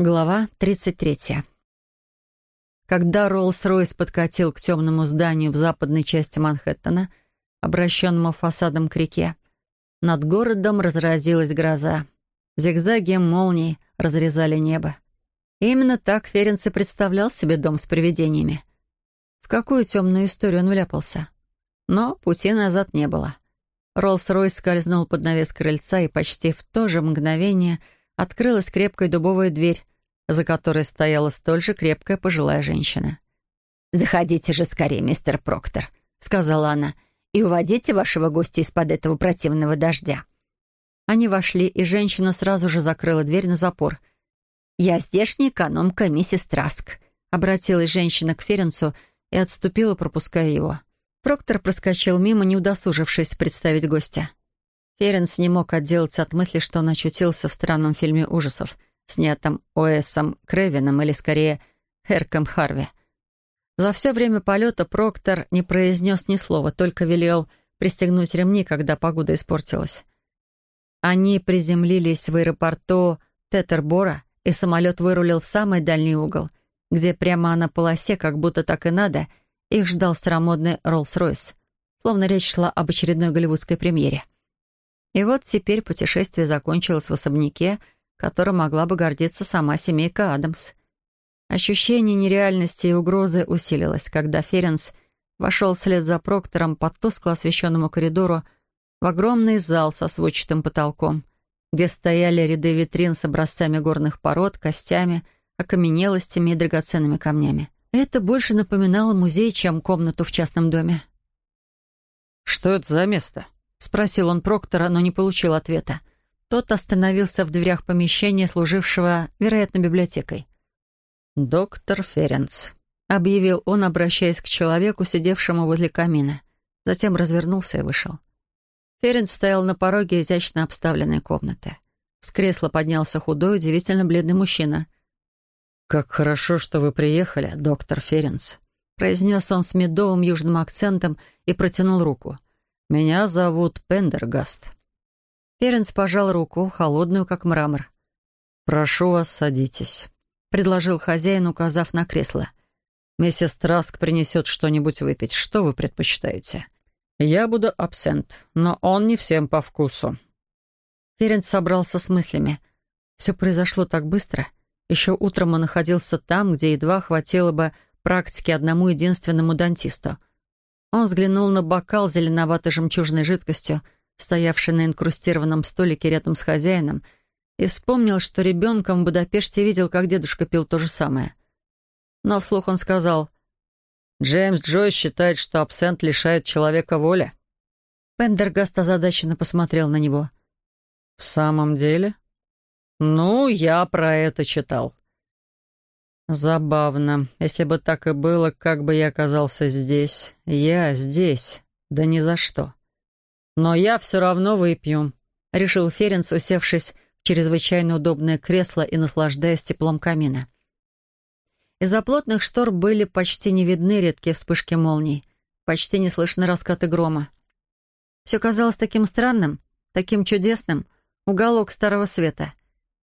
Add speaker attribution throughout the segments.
Speaker 1: Глава 33. Когда Роллс-Ройс подкатил к темному зданию в западной части Манхэттена, обращенному фасадом к реке, над городом разразилась гроза. Зигзаги молний разрезали небо. И именно так Ференс и представлял себе дом с привидениями. В какую темную историю он вляпался? Но пути назад не было. Роллс-Ройс скользнул под навес крыльца, и почти в то же мгновение открылась крепкая дубовая дверь, за которой стояла столь же крепкая пожилая женщина.
Speaker 2: «Заходите же скорее, мистер Проктор», — сказала она, «и уводите вашего гостя из-под этого противного дождя».
Speaker 1: Они вошли, и женщина сразу же закрыла дверь на запор.
Speaker 2: «Я здешняя экономка, миссис Траск», —
Speaker 1: обратилась женщина к Ференсу и отступила, пропуская его. Проктор проскочил мимо, не удосужившись представить гостя. Ференс не мог отделаться от мысли, что он очутился в странном фильме ужасов — снятом Уэсом Кревином или, скорее, Херком Харви. За все время полета Проктор не произнес ни слова, только велел пристегнуть ремни, когда погода испортилась. Они приземлились в аэропорту Тетербора, и самолет вырулил в самый дальний угол, где прямо на полосе, как будто так и надо, их ждал старомодный Роллс-Ройс, словно речь шла об очередной голливудской премьере. И вот теперь путешествие закончилось в особняке, которым могла бы гордиться сама семейка Адамс. Ощущение нереальности и угрозы усилилось, когда Ференс вошел вслед за Проктором по тускло освещенному коридору в огромный зал со сводчатым потолком, где стояли ряды витрин с образцами горных пород, костями, окаменелостями и драгоценными камнями. Это больше напоминало музей, чем комнату в частном доме.
Speaker 3: «Что это за место?»
Speaker 1: — спросил он Проктора, но не получил ответа. Тот остановился в дверях помещения, служившего, вероятно, библиотекой.
Speaker 3: «Доктор Ференц», —
Speaker 1: объявил он, обращаясь к человеку, сидевшему возле камина. Затем развернулся и вышел. Ференц стоял на пороге изящно обставленной комнаты. С кресла поднялся худой, удивительно бледный мужчина.
Speaker 3: «Как хорошо, что вы приехали, доктор Ференц», —
Speaker 1: произнес он с медовым южным акцентом и протянул руку.
Speaker 3: «Меня зовут Пендергаст».
Speaker 1: Ференс пожал руку, холодную, как мрамор.
Speaker 3: «Прошу вас, садитесь», — предложил хозяин, указав на кресло. «Миссис Траск принесет что-нибудь выпить. Что вы предпочитаете?» «Я буду абсент, но он не всем по вкусу».
Speaker 1: Ференс собрался с мыслями. Все произошло так быстро. Еще утром он находился там, где едва хватило бы практики одному единственному дантисту. Он взглянул на бокал зеленоватой жемчужной жидкостью — стоявший на инкрустированном столике рядом с хозяином, и вспомнил, что ребенком в Будапеште видел, как дедушка пил то же самое. Но вслух он сказал, «Джеймс Джойс считает, что абсент лишает человека воли». Пендергаст озадаченно посмотрел на него.
Speaker 3: «В самом деле?» «Ну, я про это читал». «Забавно. Если бы так и было, как бы я оказался здесь? Я здесь. Да ни за что». «Но я все равно выпью», — решил Ференц, усевшись в чрезвычайно удобное кресло и наслаждаясь теплом камина. Из-за плотных штор были почти не видны редкие вспышки молний, почти не слышны раскаты грома. Все казалось таким странным, таким чудесным, уголок старого света.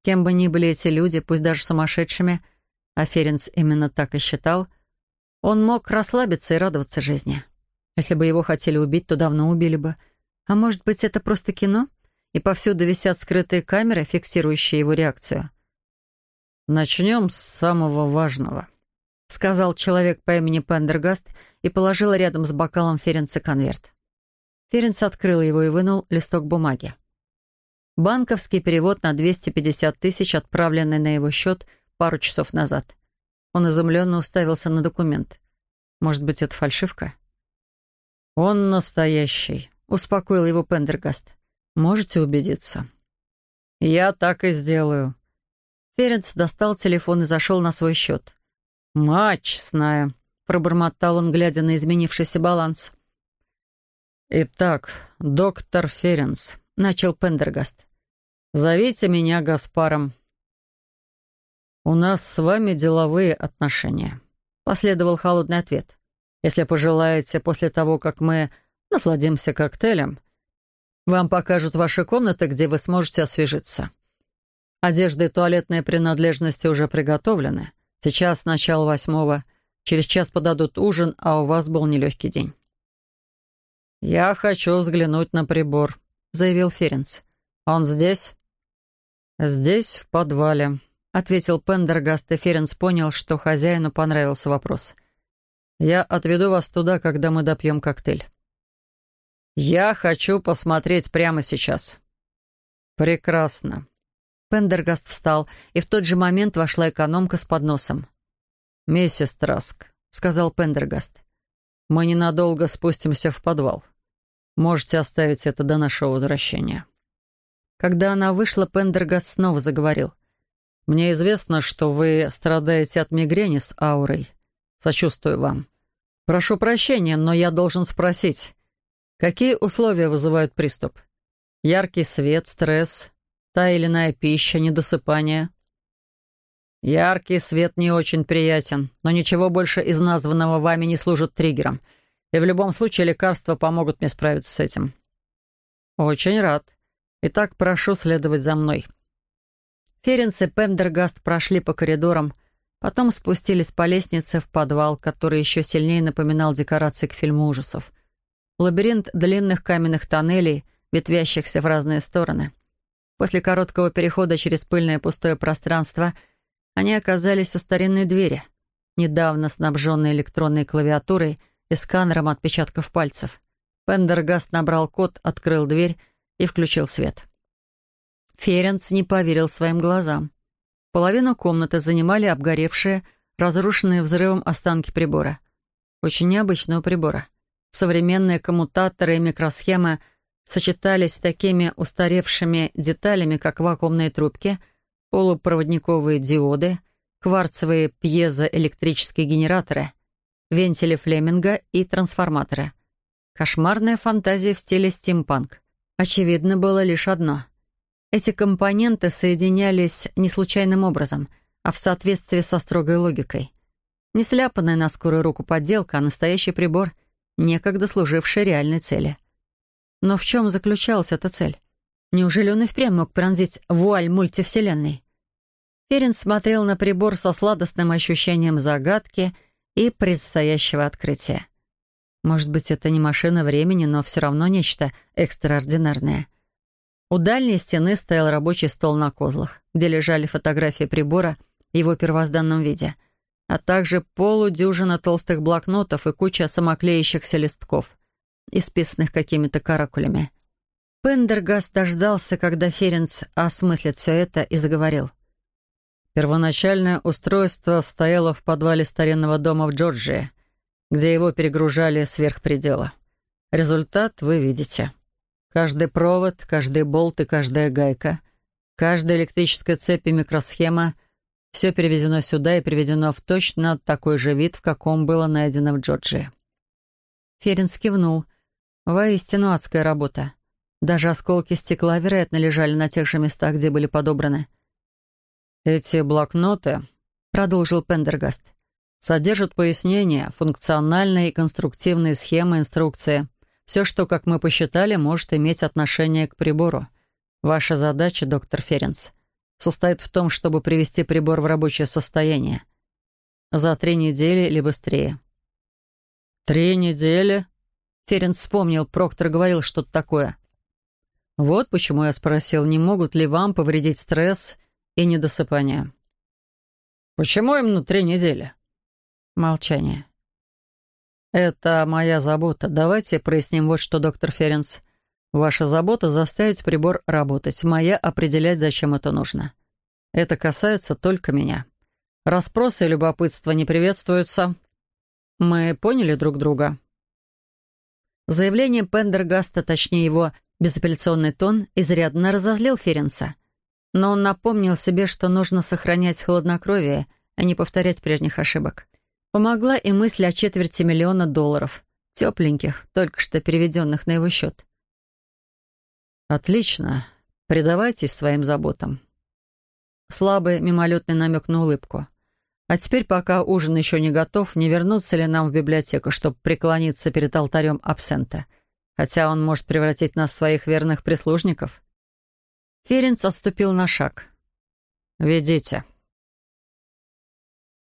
Speaker 3: Кем бы ни были эти люди, пусть даже сумасшедшими, а Ференц именно так и считал, он мог расслабиться и радоваться жизни. Если бы его хотели убить, то давно убили бы — а может быть, это просто кино? И повсюду висят скрытые камеры, фиксирующие его реакцию. «Начнем с самого важного», —
Speaker 1: сказал человек по имени Пендергаст и положил рядом с бокалом Ференца конверт. Ференц открыл его и вынул листок бумаги. Банковский перевод на 250 тысяч, отправленный на его счет пару часов назад. Он изумленно уставился на документ. Может быть, это фальшивка?
Speaker 3: «Он настоящий»,
Speaker 1: успокоил его Пендергаст. «Можете убедиться?»
Speaker 3: «Я так и сделаю».
Speaker 1: Ференц достал телефон и зашел на свой счет.
Speaker 3: «Матч, зная», —
Speaker 1: пробормотал он, глядя на изменившийся баланс.
Speaker 3: «Итак, доктор Ференс», — начал Пендергаст. «Зовите меня Гаспаром». «У нас с вами деловые отношения», — последовал холодный ответ. «Если пожелаете, после того, как мы Насладимся коктейлем. Вам покажут ваши комнаты, где вы сможете освежиться. Одежда и туалетные принадлежности уже приготовлены. Сейчас начало восьмого. Через час подадут ужин, а у вас был нелегкий день». «Я хочу взглянуть на прибор», — заявил Ференс. «Он здесь?» «Здесь, в подвале», — ответил Пендергаст, и Ференс понял, что хозяину понравился вопрос. «Я отведу вас туда, когда мы допьем коктейль». «Я хочу посмотреть прямо сейчас». «Прекрасно».
Speaker 1: Пендергаст встал, и в тот же момент вошла экономка с подносом.
Speaker 3: «Миссис Траск», — сказал Пендергаст, — «мы ненадолго спустимся в подвал. Можете оставить это до нашего возвращения».
Speaker 1: Когда она вышла, Пендергаст снова заговорил.
Speaker 3: «Мне известно, что вы страдаете от мигрени с аурой. Сочувствую вам. Прошу прощения, но я должен спросить, какие условия вызывают приступ? Яркий свет, стресс, та или иная пища, недосыпание?» «Яркий свет не очень приятен, но ничего больше из названного вами не служит триггером, и в любом случае лекарства помогут мне справиться с этим». «Очень рад. Итак, прошу следовать за мной».
Speaker 1: Ференс и Пендергаст прошли по коридорам, потом спустились по лестнице в подвал, который еще сильнее напоминал декорации к фильму ужасов. Лабиринт длинных каменных тоннелей, ветвящихся в разные стороны. После короткого перехода через пыльное пустое пространство они оказались у старинной двери, недавно снабженной электронной клавиатурой и сканером отпечатков пальцев. Пендергаст набрал код, открыл дверь и включил свет. Ференц не поверил своим глазам. Половину комнаты занимали обгоревшие, разрушенные взрывом останки прибора. Очень необычного прибора. Современные коммутаторы и микросхемы сочетались с такими устаревшими деталями, как вакуумные трубки, полупроводниковые диоды, кварцевые пьезоэлектрические генераторы, вентили Флеминга и трансформаторы. Кошмарная фантазия в стиле стимпанк. Очевидно было лишь одно. Эти компоненты соединялись не случайным образом, а в соответствии со строгой логикой. Не сляпанная на скорую руку подделка, а настоящий прибор, некогда служивший реальной цели. Но в чем заключалась эта цель? Неужели он и впрямь мог пронзить вуаль мультивселенной? Ферин смотрел на прибор со сладостным ощущением загадки и предстоящего открытия. Может быть, это не машина времени, но все равно нечто экстраординарное. У дальней стены стоял рабочий стол на козлах, где лежали фотографии прибора в его первозданном виде, а также полудюжина толстых блокнотов и куча самоклеящихся листков, исписанных какими-то каракулями. Пендергаст дождался, когда Ференц осмыслит все это, и заговорил.
Speaker 3: Первоначальное устройство стояло в подвале старинного дома в Джорджии — где его перегружали сверх предела. Результат вы видите. Каждый провод, каждый болт и каждая гайка, каждая электрическая цепь и микросхема — все перевезено сюда и приведено в точно такой же вид, в каком было найдено в Джорджии.
Speaker 1: Ферин скивнул. Воистину адская работа. Даже осколки стекла, вероятно, лежали на тех же местах, где были подобраны.
Speaker 3: «Эти блокноты», — продолжил Пендергаст, Содержит пояснения, функциональные и конструктивные схемы, инструкции. Все, что, как мы посчитали, может иметь отношение к прибору. Ваша задача, доктор Ференс, состоит в том, чтобы привести прибор в рабочее состояние. За три недели или быстрее. «Три недели?» Ференс вспомнил, Проктор говорил что-то такое. «Вот почему я спросил, не могут ли вам повредить стресс и недосыпание». «Почему именно три недели?» Молчание. «Это моя забота. Давайте проясним вот что, доктор Ференс. Ваша забота — заставить прибор работать, моя — определять, зачем это нужно. Это касается только меня. Распросы и любопытство не приветствуются. Мы поняли друг друга?»
Speaker 1: Заявление Пендергаста, точнее его безапелляционный тон, изрядно разозлил Ференса. Но он напомнил себе, что нужно сохранять хладнокровие, а не повторять прежних ошибок. Помогла и мысль о четверти миллиона долларов, тепленьких, только что переведенных на его счет.
Speaker 3: «Отлично. Предавайтесь своим заботам».
Speaker 1: Слабый мимолетный намек на улыбку. А теперь, пока ужин еще не готов, не вернуться ли нам в библиотеку, чтобы преклониться перед алтарем абсента? Хотя он может превратить нас в своих верных прислужников. Ференц отступил на шаг.
Speaker 3: «Ведите».